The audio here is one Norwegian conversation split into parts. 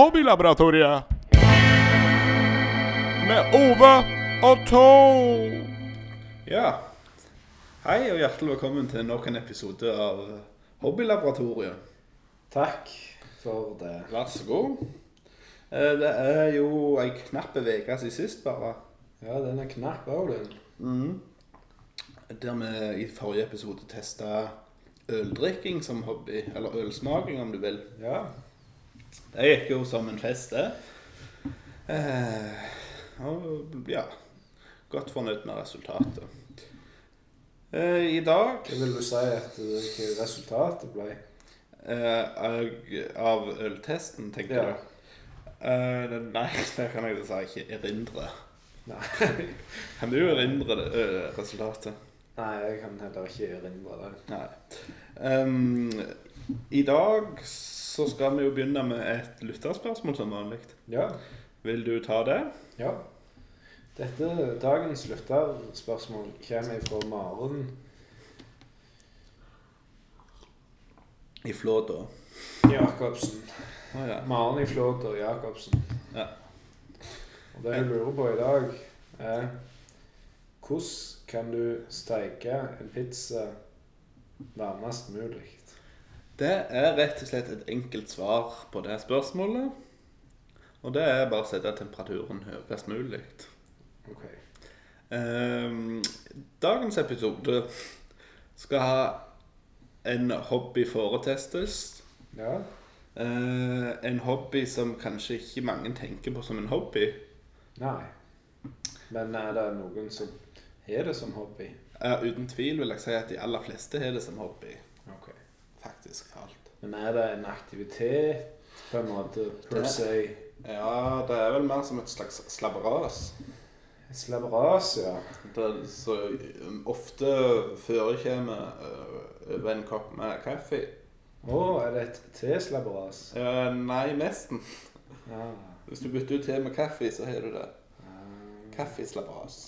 Hobbylaboratoriet. Med Ove og Tor. Ja. Hei og hjertelig velkommen til nok en episode av Hobbylaboratoriet. Takk for det. Vær så god. Eh, Det er jo ei knapp uke siden sist, bare. Ja, den er knapp òg, den. Mm. Der vi i forrige episode testa øldrikking som hobby. Eller ølsmaking, om du vil. Ja. Det gikk jo som en fest, det. Eh, og ja Godt fornøyd med resultatet. Eh, I dag Hva vil du si at hva resultatet ble? eh, av- øltesten, tenker Ja. du? Eh, nei, det kan jeg dessverre ikke erindre. Nei. Kan du erindre det, ø, resultatet? Nei, jeg kan heller ikke erindre det. Nei. Um, I dag så skal vi jo begynne med et lytterspørsmål som vanlig. Ja. Vil du ta det? Ja. Dette dagens lytterspørsmål kommer fra Maren I Flåda. Jacobsen. Oh, ja. Maren i Flåter Jacobsen. Ja. Og det hun lurer på i dag, er hvordan kan du steike en pizza nærmest mulig? Det er rett og slett et enkelt svar på det spørsmålet. Og det er bare å sette temperaturen høyest mulig. Ok. Ehm, dagens episode skal ha en hobby foretestes. Ja. Eh, en hobby som kanskje ikke mange tenker på som en hobby. Nei. Men er det noen som har det som hobby? Ja, uten tvil vil jeg si at de aller fleste har det som hobby. Ok. Faktisk talt. Men er det en aktivitet på en måte per se? Ja, det er vel mer som et slags slabberas. Slabberas, ja. Det så um, ofte forekommer uh, over en kopp med kaffe. Å, er det et teslabberas? Ja, nei, nesten. Ja. Hvis du bytter ut te med kaffe, så har du det. Ah, Kaffeslabberas.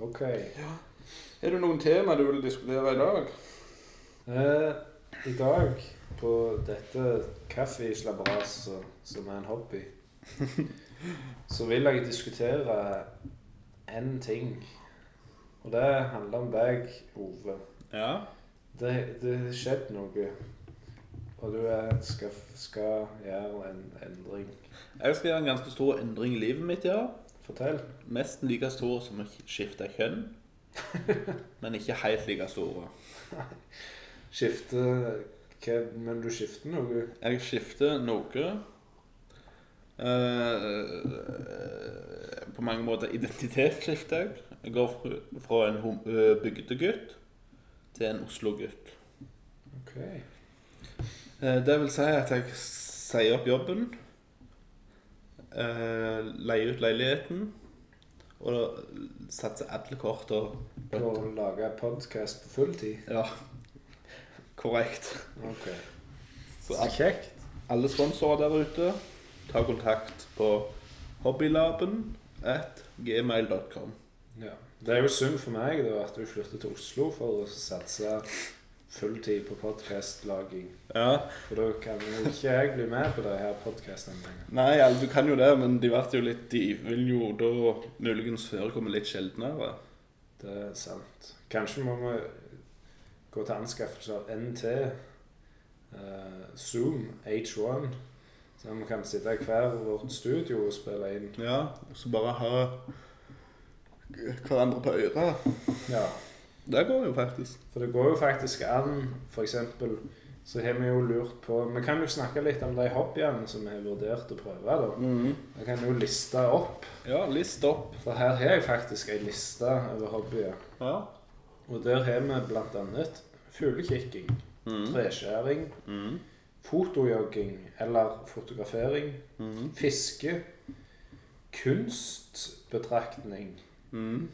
Ok. Er det noen tema du vil diskutere i dag? Eh, I dag, på dette kaffeslabberaset som er en hobby, så vil jeg diskutere én ting. Og det handler om deg, Ove. Ja. Det det har skjedd noe, og du er, skal, skal gjøre en endring. Jeg skal gjøre en ganske stor endring i livet mitt, ja. Fortell. Nesten like stor som å skifte kjønn. Men ikke helt like store. Skifte hva, Men du skifter noe? Jeg skifter noe. Eh, på mange måter identitetsskifter jeg. Jeg går fra- en ø, bygdegutt til en Oslo-gutt. Ok. Eh, Det vil si at jeg sier opp jobben, eh, leier ut leiligheten, og satser alle korta På å lage podkast på fulltid? Ja, korrekt. Ok. Så kjekt. alle sponsorer der ute, ta kontakt på hobbylaben at gmail.com. Ja. Det er jo synd for meg da at du flyttet til Oslo for å satse fulltid på podkastlaging. Ja, For da kan jo ikke jeg bli med på det her podkasten lenger. Nei, altså, du kan jo det, men de, jo litt, de vil jo da muligens forekomme litt sjeldnere. Det er sant. Kanskje må vi gå til anskaffelse av NT, uh, Zoom H1, så vi kan sitte i hver vårt studio og spille inn. Ja, og så bare ha hverandre på øret. Ja. Det går jo faktisk. For det går jo faktisk an, eksempel, så har vi jo lurt på Vi kan jo snakke litt om de hobbyene som vi har vurdert å prøve. da. Jeg kan jo liste opp, Ja, list opp. for her har jeg faktisk ei liste over hobbyer. Ja. Og der har vi annet fuglekikking, Mm. treskjæring, Mm. fotojogging eller fotografering, Mm. fiske, kunstbetraktning, Mm.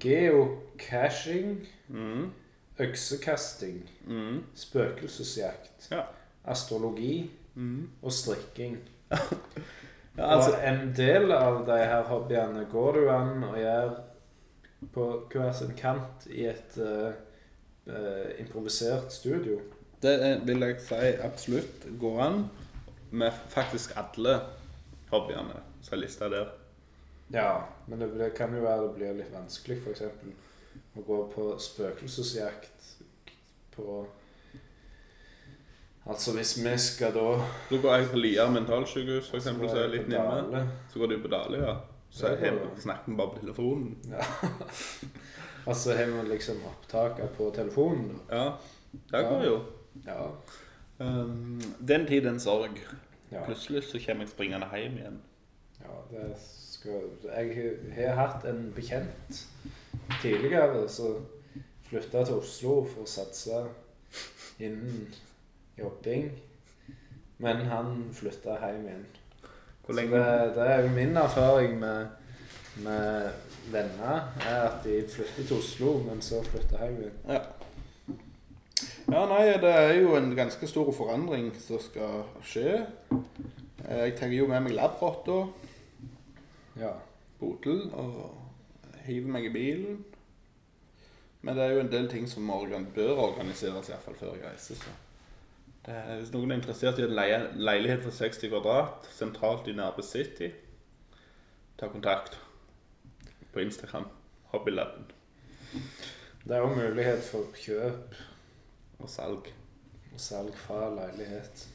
geocaching, Mm. øksekasting, Mm. spøkelsesjakt, Ja. astrologi Mm. og strikking. Ja, altså, og en del av de her hobbyene går det jo an å gjøre på hver sin kant i et uh, uh, improvisert studio. det vil jeg si absolutt går an med faktisk alle hobbyene som er lista der. Ja, men det, det kan jo være det blir litt vanskelig, f.eks. å gå på spøkelsesjakt på Altså hvis vi skal da Da går jeg på Lier mentalsykehus, eksempel, så er jeg litt nærme. Så går du på Dale, ja. Så har vi snakket bare på telefonen. Altså har vi liksom opptaket på telefonen, da. Ja, det går jo. Ja. Um, den tid, den sorg. ja. Plutselig så kommer jeg springende hjem igjen. Ja, det skal Jeg har hatt en bekjent tidligere som flytta til Oslo for å satse innen jobbing. Men han flytta hjem igjen. Hvor Så lenge? det, det er jo min erfaring med, med venner, er at de flytter til Oslo, men så flytter hjem igjen. Ja. ja, nei, det er jo en ganske stor forandring som skal skje. Eh, Jeg tar jo med meg labrotta, Ja. Botel. og hiver meg i bilen. Men det er jo en del ting som organ bør organiseres, iallfall før jeg reiser. Så. Det er, hvis noen er interessert i å leie en leilighet for 60 kvadrat sentralt i Nærbø City, ta kontakt på Instagram. Hobbylaben Det er jo mulighet for kjøp og salg. og salg fra leilighet.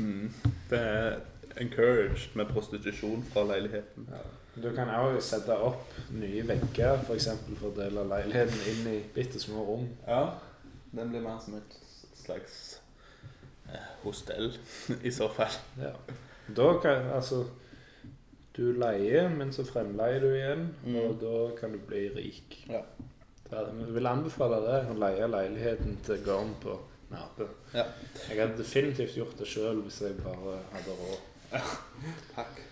Mm. Det er encouraged med prostitusjon fra leiligheten. Ja. Du kan òg sette opp nye vegger, f.eks. For, for å dele leiligheten inn i bitte små rom. Ja, den blir mer som et slags eh, hostell, i så fall. Ja. Da kan altså Du leier, men så fremleier du igjen, Mm. og da kan du bli rik. Ja. Det er, jeg vil anbefale det, å leie leiligheten til gården på Nærbø. Ja. Jeg hadde definitivt gjort det sjøl hvis jeg bare hadde råd. Takk.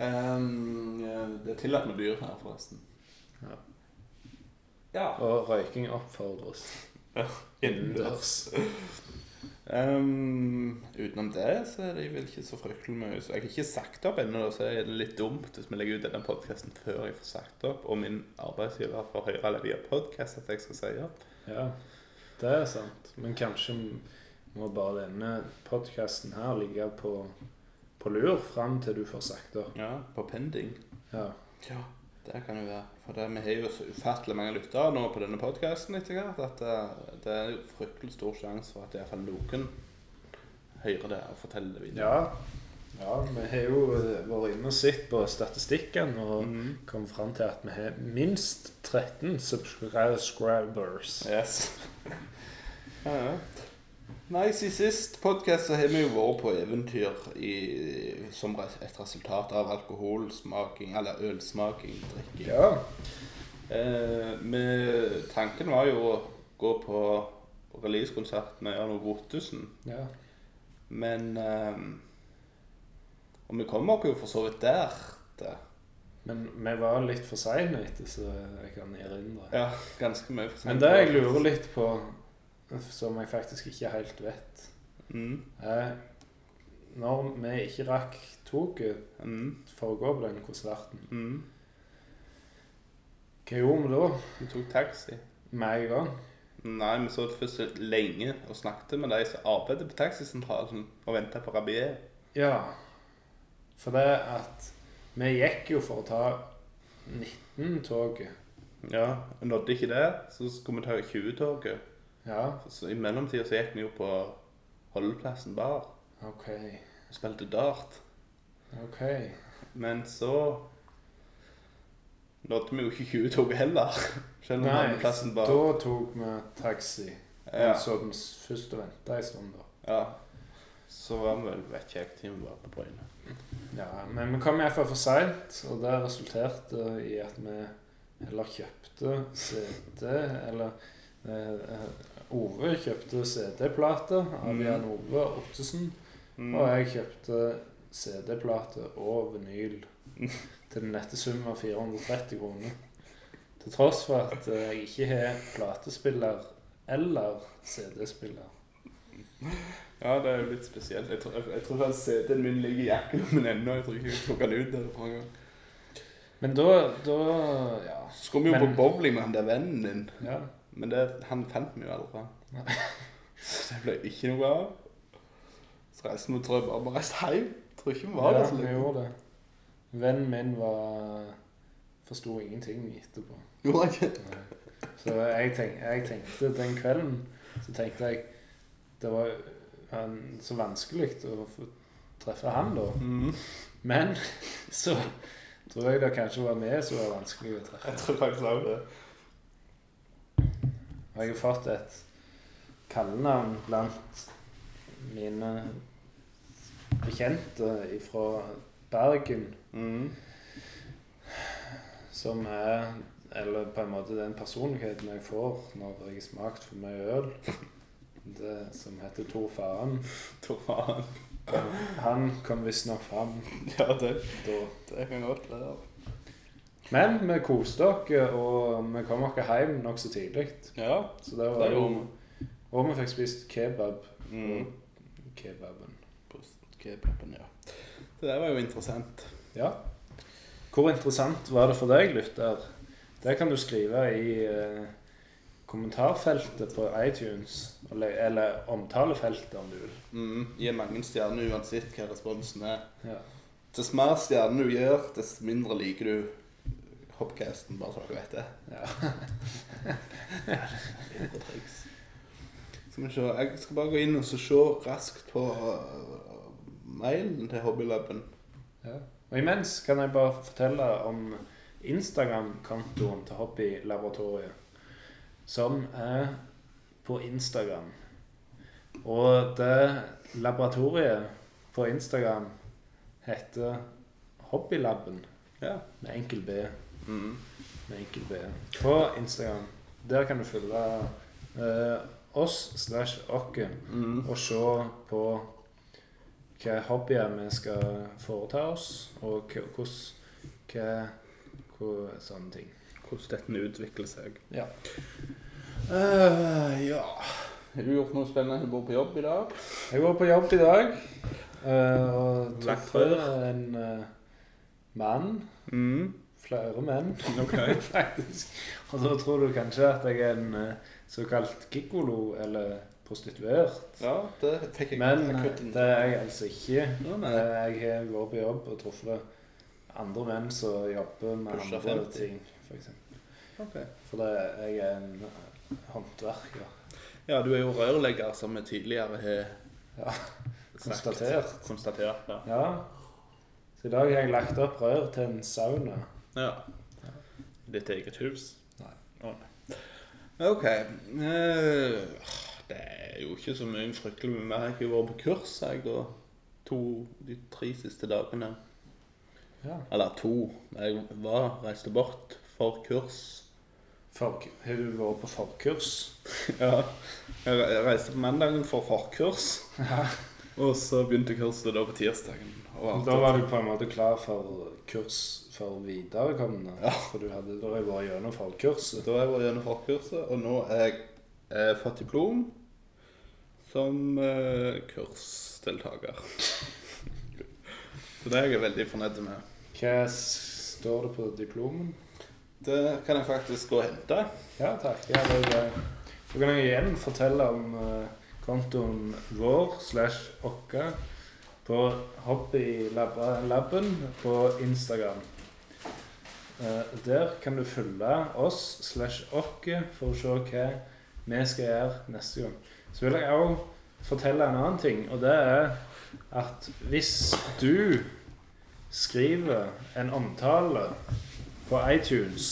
Um, det er tillatt med dyr her, forresten. Ja. Ja. Og røyking oppfordres innendørs. Ehm, utenom det så er det vel ikke så fryktelig mye. Så jeg har ikke sagt opp ennå, så er det litt dumt hvis vi legger ut denne podkasten før jeg får sagt opp, og min arbeidsgiver får høre eller via podkast at jeg skal si opp. Ja, det er sant. Men kanskje må bare denne podkasten her ligge på, på lur fram til du får sagt opp. Ja, på pending. Ja. Ja, det kan jo være. For det, vi har jo så ufattelig mange lyttere nå på denne podkasten etter hvert at det, det er jo fryktelig stor sjanse for at iallfall noen hører det og forteller det videre. ja. Ja, vi har jo eh, vært inne og sett på statistikken og mm. kommet fram til at vi har minst 13 subscribers. Yes. ja, ja. Nei, siden sist podkast så har vi jo vært på eventyr i, som et resultat av alkoholsmaking, eller ølsmaking, drikking. Ja. Eh, med, tanken var jo å gå på releasekonsert med Jan Ove Ottesen, ja. men eh, Og vi kom oss jo for så vidt der. Det. Men vi var litt for seine etter, så jeg kan erindre. Ja, ganske mye. for Men sent. det jeg lurer litt på, som jeg faktisk ikke helt vet, Mm, Eh, når vi ikke rakk toget mm, for å gå på den konserten, mm. hva gjorde vi da Vi tok taxi. med en gang? Nei, vi så først lenge og snakket med de som arbeider på taxisentralen og venta på Rabier. Ja, for det at vi gikk jo for å ta 19-toget. Ja, nådde ikke det, så skulle vi ta 20-toget. Ja, Så I mellomtida så gikk vi jo på holdeplassen bar ok, og spilte dart. ok. Men så nådde vi jo ikke 20 tog heller. Selv om holdeplassen bar. da tok vi taxi. Ja. Så den første først og ventet en stund da. ja. Så var vi vel vet ikke jeg vi var på Bryne. Ja, men vi kom i hvert fall for seint, og det resulterte i at vi heller kjøpte CD, eller eh, eh, Ove kjøpte CD-plate av Mm. Jan Ove Ottesen, Mm. og jeg kjøpte CD-plate og vinyl til den nette sum av 430 kroner. Til tross for at eh, jeg ikke har platespiller eller CD-spiller. Ja, det er jo litt spesielt. Jeg tror, jeg, jeg tror CD-en min ligger i jakkelommen ennå. Jeg tror ikke jeg tok den ut der forrige gang. Men da, da ja. Så kom vi jo Men- på bowling med han der vennen din. ja. Men det, han fant vi jo aldri. Så det ble ikke noe av. Så reiste vi tror jeg bare, reiste hjem. Tror ikke vi var der ja, vi gjorde det. Vennen min var Forsto ingenting etterpå. Gjorde han ikke? Så jeg, tenk, jeg tenkte den kvelden Så tenkte jeg Det var han, så vanskelig å få treffe han, da. Mm. Men så tror jeg det kanskje var vi som var vanskelig å treffe. Jeg tror faktisk også det. Og jeg har fått et kallenavn blant mine bekjente fra Bergen, Mm. som er Eller på en måte den personligheten jeg får når jeg har smakt for mye øl. Det som heter Tor Faren. Tor Faren. Han kom visstnok fram Ja, det, da. det kan godt være. Men vi koste oss, og vi kom oss hjem nokså tidlig. Ja, Så det var jo. Og vi fikk spist kebab. Mm. Kebaben. Kebaben, ja. Det der var jo interessant. Ja. Hvor interessant var det for deg, lytter? Det kan du skrive i eh, kommentarfeltet på iTunes. Eller, eller omtalefeltet, om du vil. Mm. Gi mange stjerner uansett hva responsen er. Ja. Dess mer stjerner du gjør, dess mindre liker du Hopcasten, bare så dere vet det. ja. Skal vi se. Jeg skal bare gå inn og så se raskt på uh, mailen til Hobbylaben. ja. Og imens kan jeg bare fortelle om Instagram-kontoen til Hobbylaboratoriet. Som er på Instagram. Og det laboratoriet på Instagram heter Hobbylaben Ja. med enkel B. Mm. med enkel B på Instagram. Der kan du følge uh, oss slash oss Mm. og se på hva hobbyer vi skal foreta oss, og hvordan hva, sånne ting. Hvordan dette utvikler seg. Ja. Uh, ja Har du gjort noe spennende? Du bor på jobb i dag? Jeg går på jobb i dag Uh, og treffer en uh, mann. Mm. Flere menn, okay. faktisk. Og da tror du kanskje at jeg er en eh, såkalt gigolo eller prostituert. Ja, det tenker jeg Men det er jeg altså ikke. Å. Eh, Jeg har vært på jobb og truffet andre menn som jobber med Pusher andre 50. ting, for eksempel. Fordi jeg er en eh, håndverker. Ja, du er jo rørlegger, som vi tidligere har Ja, konstatert. Konstatert, ja. Ja. Så i dag har jeg lagt opp rør til en sauna. Ja. Ditt eget hus? Nei. Oh, nei. Ok. Uh, det er jo ikke så mye fryktelig med meg. Jeg har vært på kurs jeg da to, de tre siste dagene. Ja. Eller to. Jeg var, reiste bort for kurs. For, har du vært på forkurs? Ja. Jeg reiste på mandagen for forkurs. Ja. Og så begynte kurset da på tirsdagen. Da var du på en måte klar for kurs for viderekomne? Ja. For du hadde da har jeg vært gjennom forkurset? Da har jeg vært gjennom forkurset, og nå er jeg eh, fått diplom som eh, kursdeltaker. Så det er jeg veldig fornøyd med. Hva står det på diplomen? Det kan jeg faktisk gå og hente. Ja, takk. Ja, det er det. Så kan jeg igjen fortelle om eh, kontoen vår slash okka på Hobbylabben på Instagram. Eh, der kan du følge oss slash oss for å se hva vi skal gjøre neste gang. Så vil jeg òg fortelle en annen ting, og det er at hvis du skriver en omtale på iTunes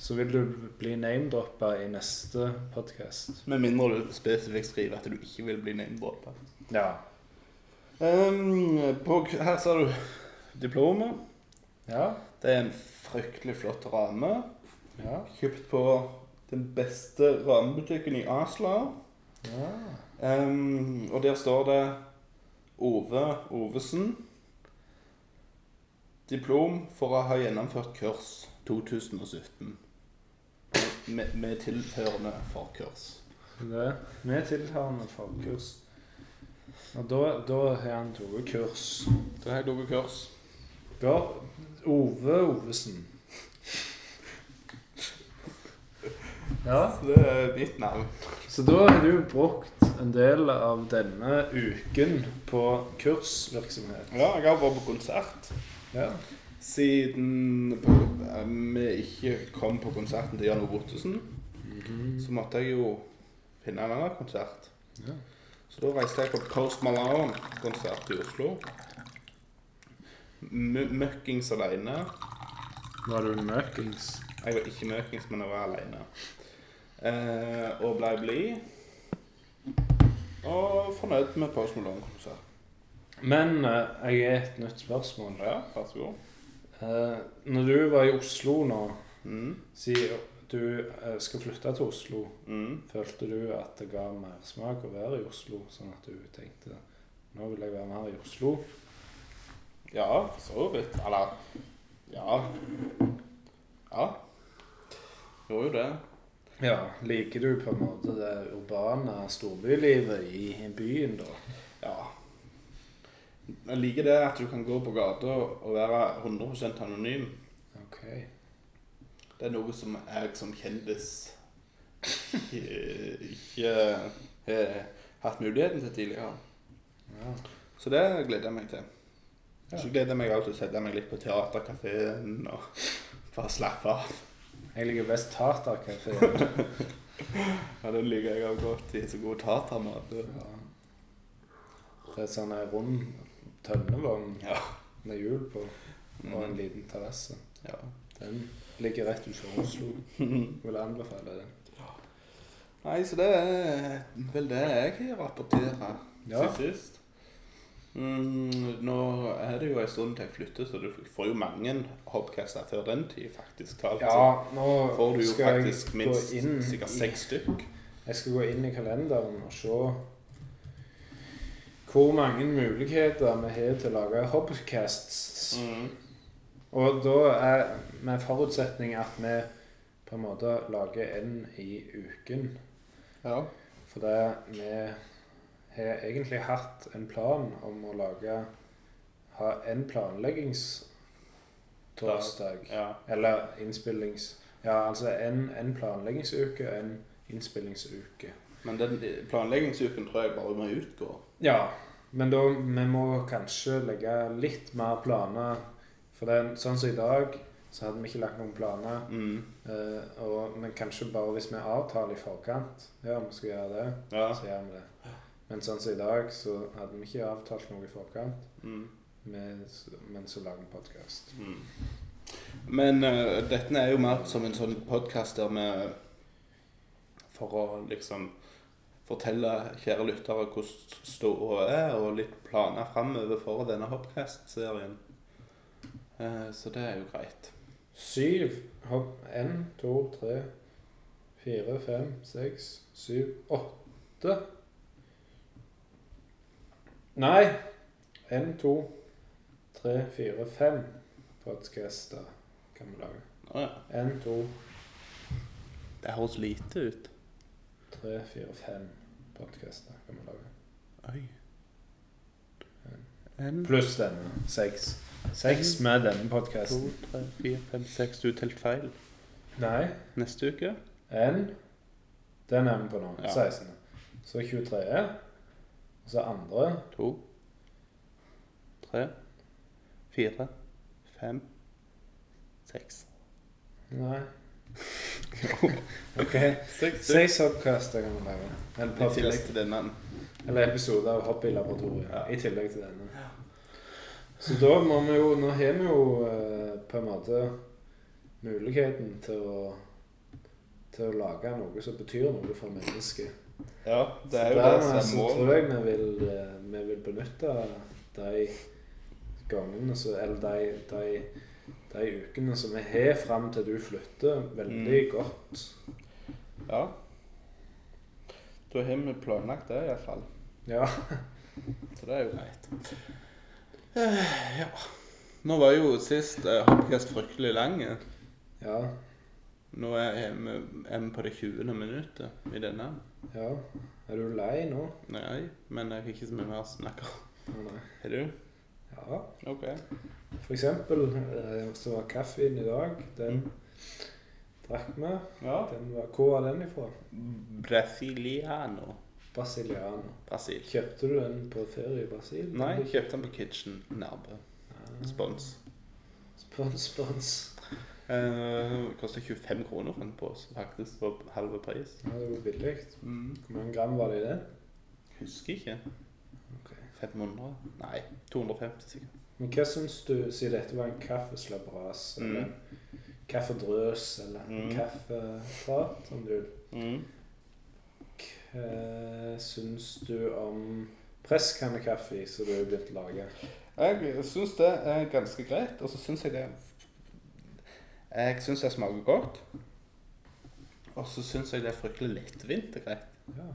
så vil du bli name-droppa i neste podkast. Med mindre du spesifikt skriver at du ikke vil bli name-droppa. Ja. Um, på, her ser du diplomet. Ja. Det er en fryktelig flott rame. Ja. Kjøpt på den beste ramebutikken i Asla. ja. Um, og der står det Ove Ovesen. Diplom for å ha gjennomført kurs 2017. Med, med tilhørende forkurs. Det med tilhørende forkurs. Og da, da har han tatt kurs. Da har jeg tatt kurs. Da Ove Ovesen. Ja. Så det er mitt navn. Så da har du brukt en del av denne uken på kursvirksomhet. Ja, jeg har vært på konsert. Ja. Siden på, eh, vi ikke kom på konserten til Jan Ove Ottesen, så måtte jeg jo finne en annen konsert. Ja. Så da reiste jeg på Post Malone-konsert i Oslo. M Møkkings alene. Var du møkings? Jeg var ikke møkings, men jeg var alene. Eh, og blei blid. Og fornøyd med Post Malone-konsert. Men eh, jeg har et nytt spørsmål. Ja, vær så god. Eh, når du var i Oslo nå, Mm. si du eh, skal flytte til Oslo, Mm. følte du at det ga mersmak å være i Oslo? Sånn at du tenkte nå vil jeg være mer i Oslo? Ja, for så vidt. Eller Ja. Ja. Gjorde jo det. Ja, Liker du på en måte det urbane storbylivet i byen, da? Ja. Jeg liker det at du kan gå på gata og være 100% anonym. Ok. Det er noe som jeg som kjendis ikke, har hatt muligheten til tidligere. Ja. Så det gleder jeg meg til. Ja. Så gleder jeg meg også til å sette meg litt på teaterkafeen og bare slappe av. Jeg liker best Taterkafé. Ja, den liker jeg også godt. De er så god tatermat. Ja. Det er sånn en rund tønnevogn Ja. med hjul på og en Mm. liten terrasse. ja. Den ligger rett utenfor Oslo. Vil anbefale den. Nei, så det er vel det jeg rapporterer Ja. sist. Mm, nå er det jo en stund til jeg flytter, så du får jo mange hopcaster før den tid, faktisk. talt. Ja, nå får du jo faktisk minst sikkert seks stykk. Jeg skal gå inn i kalenderen og se hvor mange muligheter vi har til å lage hopcasts. Mm. Og da er med forutsetning at vi på en måte lager en i uken. Ja. For det vi har egentlig hatt en plan om å lage ha en planleggingstorsdag. ja. Eller innspillings... Ja, altså en, en planleggingsuke og en innspillingsuke. Men den planleggingsuken tror jeg bare må utgå. Ja, men da vi må kanskje legge litt mer planer. For det, er sånn som i dag, så hadde vi ikke lagt noen planer. Mm. Uh, og, men kanskje bare hvis vi avtaler i forkant Ja, vi skal gjøre det, Ja. så gjør vi det. Men sånn som i dag, så hadde vi ikke avtalt noe i forkant. Mm. Men, men så lager vi podkast. Mm. Men uh, dette er jo mer som en sånn podkast der vi For å liksom fortelle kjære lyttere hvordan ståa er, og litt planer framover for denne Hopcast-serien. Eh, så det er jo greit. Syv hopp. Én, to, tre, fire, fem, seks, syv, åtte. Nei. Én, to, tre, fire, fem podcaster kan vi lage. Å ja. Én, to, Det høres lite ut. tre, fire, fem podcaster kan vi lage. Oi. En, Pluss denne. Seks. Seks med denne to, podcasten. tre, fire, fem, seks. Du telte feil. Nei. Neste uke? En. Den er vi på nå. Ja. 16. Så 23. Og så andre. To, tre, fire, fem, seks. Nei. ok. Seks Seks kan vi lage. I tillegg til denne. eller episode av Hobbylaboratoriet. Ja. I tillegg til denne. Så da må vi jo Nå har vi jo eh, på en måte muligheten til å til å lage noe som betyr noe for mennesket. Ja, det er jo det som er tror jeg vi vil, eh, vi vil benytte de gangene så, Eller de, de, de ukene som vi har fram til du flytter, veldig Mm. godt. Ja. Da har vi planlagt det iallfall. Ja. Så det er jo greit. Eh, ja. Nå var jo sist Hopcast fryktelig lang. Ja. Nå er er vi, er vi på det 20. minuttet i denne. ja. Er du lei nå? Nei, men jeg har ikke så mye mer å snakke om. Å, nei. Er du? Ja. OK. For eksempel eh, så var kaffen i dag Den, drakk vi. Ja. Den var, hvor var den ifra? Brasiliano. Brasiliano. Brasil. Kjøpte du den på ferie i Brasil? Nei, jeg kjøpte den på Kitchen Nærbø. Ah. Spons. Spons, spons. Uh, Kosta 25 kroner for en pose, faktisk. På halve pris. Ja, det var billig. Mm. Hvor mange gram var det i den? Husker ikke. Ok. 500? Nei, 250 sikkert. Men hva syns du, siden dette var en kaffeslabberas, eller Mm. kaffedrøs, eller Mm. kaffeprat, om du vil Hva syns du om presskannekaffe som du har begynt å lage? Jeg syns det er ganske greit, og så syns jeg det Jeg syns det smaker godt. Og så syns jeg det er fryktelig lettvint og greit. Ja.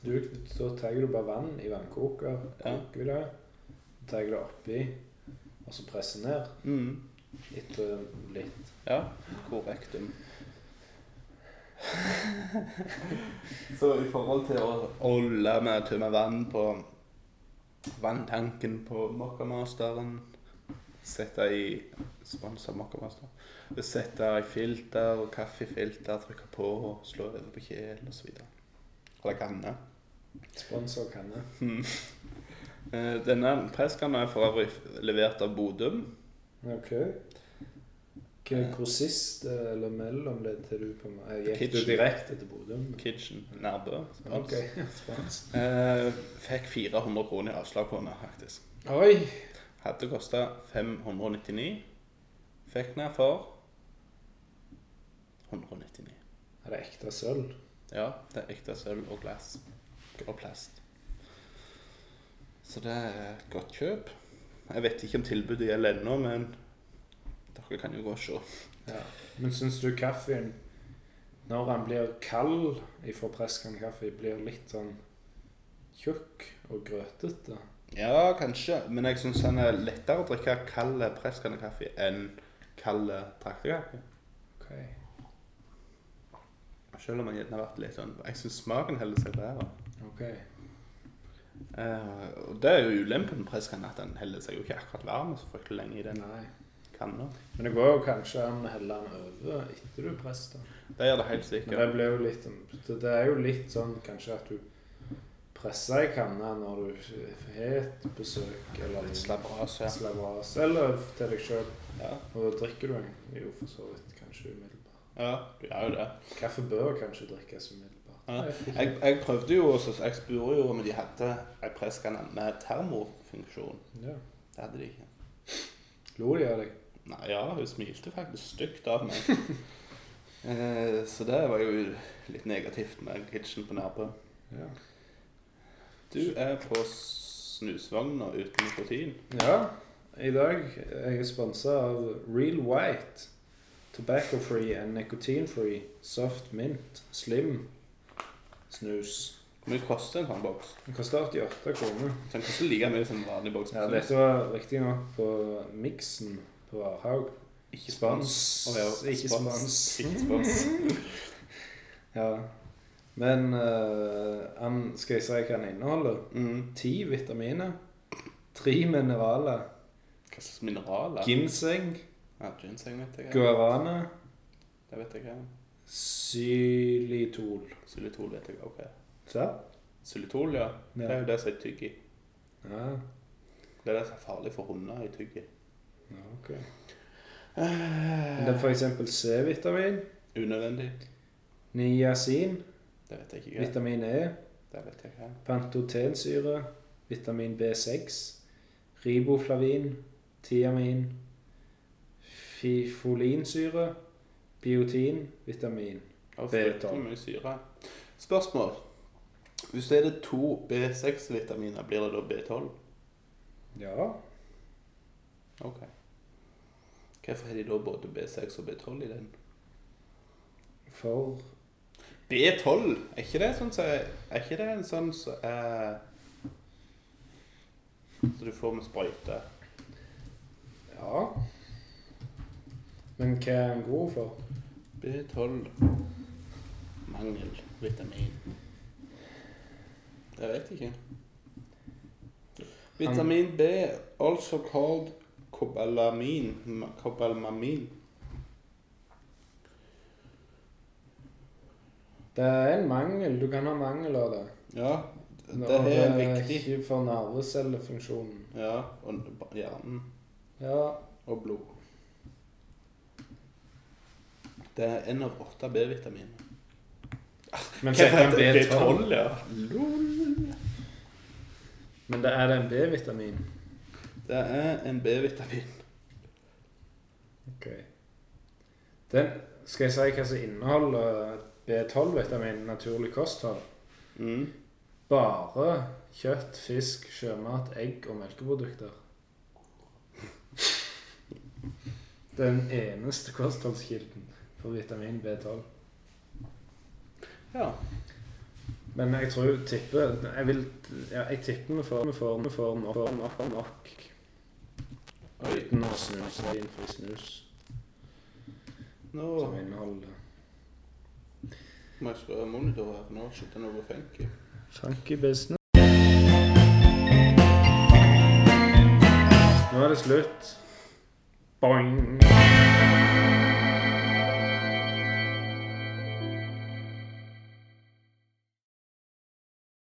Du, da tar du bare vann i vannkoker, Ja. koker det, tar det oppi, og så presser ned Mm. etter litt. Ja, korrektum. så i forhold til å holde med tømme vann på vanntanken på mockamasteren, Sette i Sponsa Moccamaster. Sette i filter og kaffefilter, trykke på, slå over på kjel osv. Eller kanne. Sponsor kanne. Mm. Eh, Denne presskanna er for øvrig levert av Bodum. Ok. Grossist eh, eller mellomledd til du på meg? Gikk du Kitchen. direkte til Bodø? Kitchen Nærbø. Okay. Ok, spons. Eh, fikk 400 kroner i avslag på henne, faktisk. Oi! Hadde kosta 599. Fikk den for 199. Er det ekte sølv? Ja, det er ekte sølv og glass. Og plast. Så det er et godt kjøp. Jeg vet ikke om tilbudet gjelder ennå, men dere kan jo gå og se. Ja. Men syns du kaffen, når han blir kald ifra presskannekaffe, blir litt sånn tjukk og grøtete? Ja, kanskje, men jeg syns han er lettere å drikke kald presskannekaffe enn kald traktekaffe. Ok. Selv om han gjerne har vært litt sånn Jeg syns smaken heller seg bedre. ok. Uh, og det er jo ulempen med presskanne, at den heller seg jo ikke akkurat varm så fryktelig lenge i den Nei. Kanna. Men det går jo kanskje an å helle den over etter du presser den. Det gjør det helt Men sikkert. det blir jo litt sånn det, er jo litt sånn kanskje at du presser i kanna når du har et besøk eller Litt slabras, ja. eller til deg sjøl. ja. Og da drikker du den jo for så vidt kanskje umiddelbart. Ja, du gjør jo det. Kaffe bør kanskje drikkes umiddelbart. Ja. Jeg, jeg prøvde jo også, jeg spurte jo om de hadde ei presskanne med termofunksjon. Ja. Det hadde de ikke. Lo de av deg? Nei, ja, hun smilte faktisk stygt av meg. eh, så det var jo litt negativt med kitchen på Nærbø. Ja. Du er på snusvogna uten nikotin. ja. I dag er jeg sponsa av Real White. Tobacco free and nicotine free. Soft mint. Slim. Snus. Hvor mye koster en sånn boks? Den koster 88 kroner. Den koster like mye som en vanlig boks. Ja, dette var riktignok på miksen på Varhaug. Ikke Spons. Oh, ja, Ikke spons. Ikke spons. Ja. Men uh, han skal jeg si hva han inneholder? Mm. Ti vitaminer. Tre mineraler. Hva slags mineraler? Ginseng. Ja, ginseng vet jeg. Guarana. Det vet jeg. Xylitol. Xylitol vet jeg. ok. Så? Xylitol, ja. Det er jo det som er tygg i. Ja. Det er det som er farlig for hunder i tygg i. Uh. Men det er for eksempel C-vitamin. Unødvendig. Niacin. Det vet jeg ikke. Vitamin E. Det vet jeg ikke. Pantotensyre. Vitamin B6. Riboflavin. Tiamin. Fifolinsyre. Biotin. Vitamin. B12. fryktelig mye syre. Spørsmål. Hvis det er det to B6-vitaminer, blir det da B12? Ja. Ok. Hvorfor har de da både B6 og B12 i den? For B12? Er ikke det sånn som Er ikke det en sånn som er Så du får med sprøyte? Ja. Men hva er den god for? B12 Mangel vitamin. Det vet jeg ikke. Vitamin B, also called cobalamin. ma- Det er en mangel. Du kan ha mangel av det. Ja, det er det er viktig. ikke for nervecellefunksjonen. Ja, og hjernen Ja. og blod. Det er en av åtte B-vitaminer. Men så er det en B12. ja. Lol. Men det er en B-vitamin. Det er en B-vitamin. Ok. Den skal jeg si hva som inneholder B12-vitamin, naturlig kosthold. Mm. Bare kjøtt, fisk, sjømat, egg og melkeprodukter. Den eneste kostholdskilden for vitamin B12. Ja. Men jeg tror tipper Jeg vil Ja, jeg tipper vi får, vi får, vi får nok, nok, nok. Oi. Uten å snuse inn for snus Nå som inneholder må jeg skru av monitor her. Nå sitter noe funky. Funky business. Nå er det slutt. Boing.